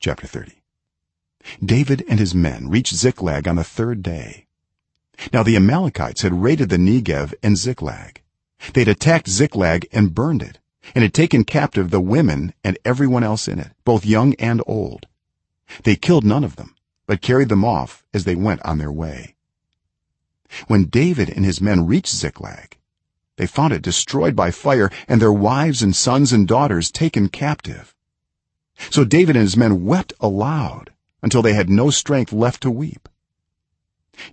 chapter 30 david and his men reached ziklag on the third day. Now the amalekites had raided the negev and ziklag. They had attacked ziklag and burned it and had taken captive the women and everyone else in it both young and old. They killed none of them but carried them off as they went on their way. When david and his men reached ziklag they found it destroyed by fire and their wives and sons and daughters taken captive so david and his men wept aloud until they had no strength left to weep.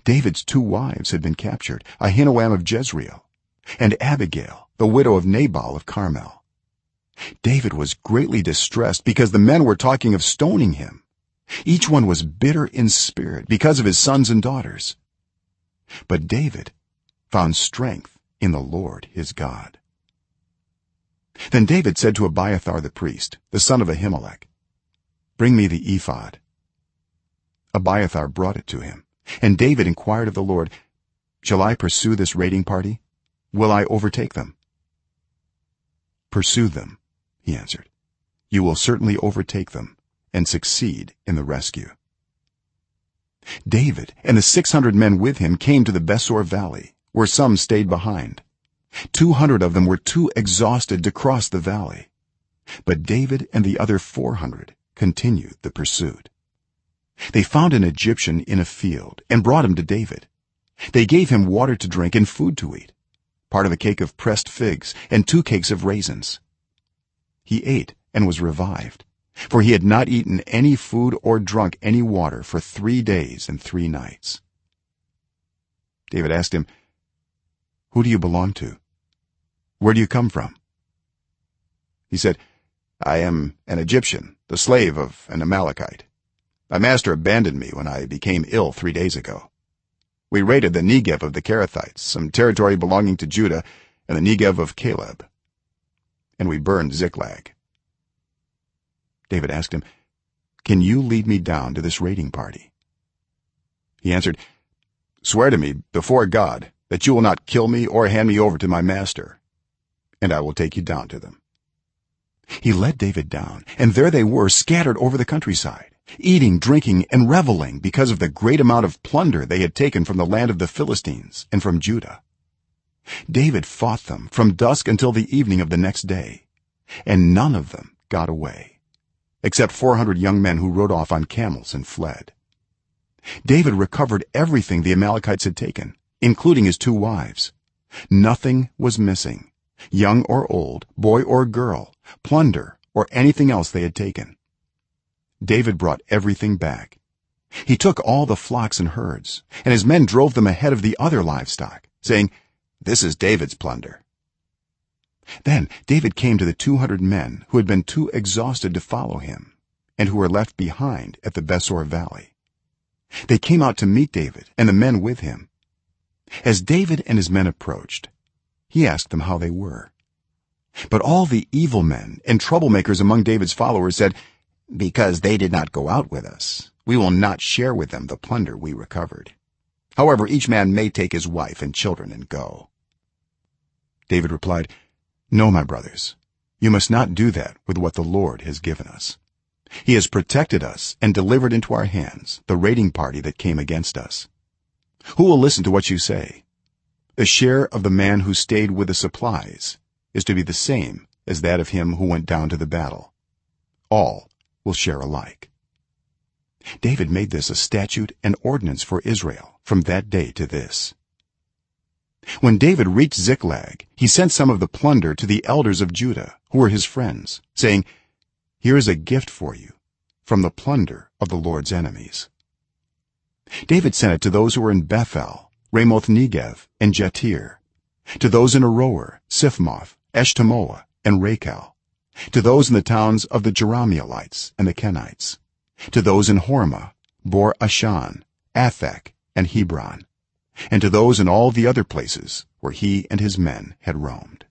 David's two wives had been captured ahinoam of jezreel and abigail the widow of nabal of carmel. David was greatly distressed because the men were talking of stoning him. Each one was bitter in spirit because of his sons and daughters. But david found strength in the lord his god then david said to abiathar the priest the son of ahimelech bring me the ephod. Abiathar brought it to him and david inquired of the lord shall i pursue this raiding party? Will i overtake them? Pursue them he answered. You will certainly overtake them and succeed in the rescue. David and the 600 men with him came to the besor valley where some stayed behind 200 of them were too exhausted to cross the valley. But david and the other 400 continued the pursuit. They found an egyptian in a field and brought him to david. They gave him water to drink and food to eat part of a cake of pressed figs and two cakes of raisins. He ate and was revived for he had not eaten any food or drunk any water for 3 days and 3 nights. David asked him who do you belong to where do you come from? He said i am an egyptian the slave of an amalekite. My master abandoned me when i became ill 3 days ago. We raided the negev of the kerethites some territory belonging to judah and the negev of caleb and we burned ziklag. David asked him can you lead me down to this raiding party? He answered swear to me before god that you will not kill me or hand me over to my master and i will take you down to them. He led david down and there they were scattered over the countryside eating drinking and reveling because of the great amount of plunder they had taken from the land of the philistines and from judah. David fought them from dusk until the evening of the next day and none of them got away except 400 young men who rode off on camels and fled. David recovered everything the amalekites had taken including his two wives. Nothing was missing young or old boy or girl plunder or anything else they had taken. David brought everything back. He took all the flocks and herds and his men drove them ahead of the other livestock saying this is david's plunder. Then david came to the 200 men who had been too exhausted to follow him and who were left behind at the besor valley. They came out to meet david and the men with him. As david and his men approached he asked them how they were. But all the evil men and troublemakers among david's followers said because they did not go out with us we will not share with them the plunder we recovered. However each man may take his wife and children and go. David replied no my brothers you must not do that with what the lord has given us. He has protected us and delivered into our hands the raiding party that came against us. Who will listen to what you say the share of the man who stayed with the supplies is to be the same as that of him who went down to the battle. All will share alike. David made this a statute and ordinance for israel from that day to this. When david reached ziklag he sent some of the plunder to the elders of judah who were his friends saying here is a gift for you from the plunder of the lord's enemies. David sent it to those who were in bethel ramoth negev and jattir to those in aroer siphmoth eshtemoa and rakal. To those in the towns of the jerahmeelites and the kenites. To those in hormah bor ashan athak and hebron. And to those in all the other places where he and his men had roamed